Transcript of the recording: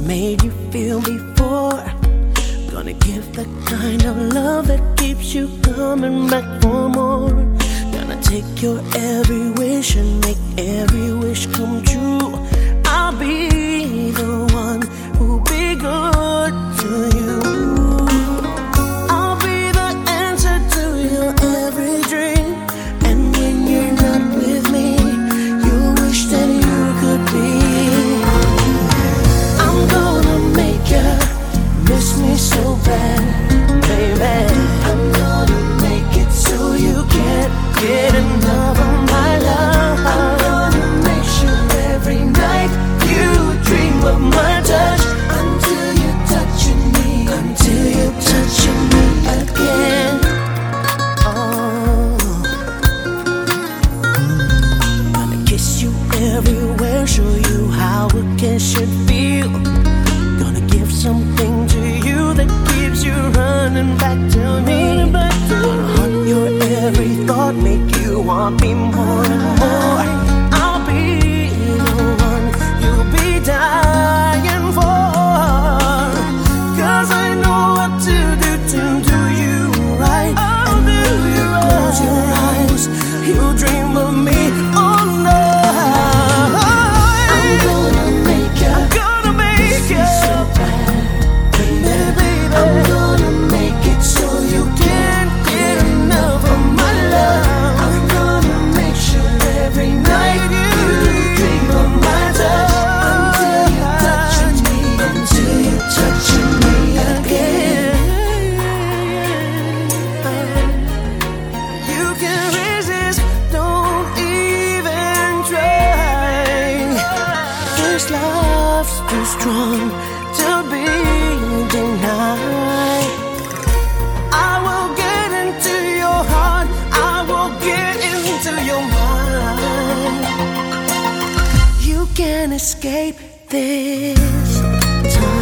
made you feel before. Gonna give the kind of love that keeps you coming back for more. Gonna take your every wish and make every wish come true. thinking should feel. Gonna give something to you that keeps you running back to me. Running back to My your every thought make you want me more. strong to be denied. I will get into your heart, I will get into your mind. You can escape this time.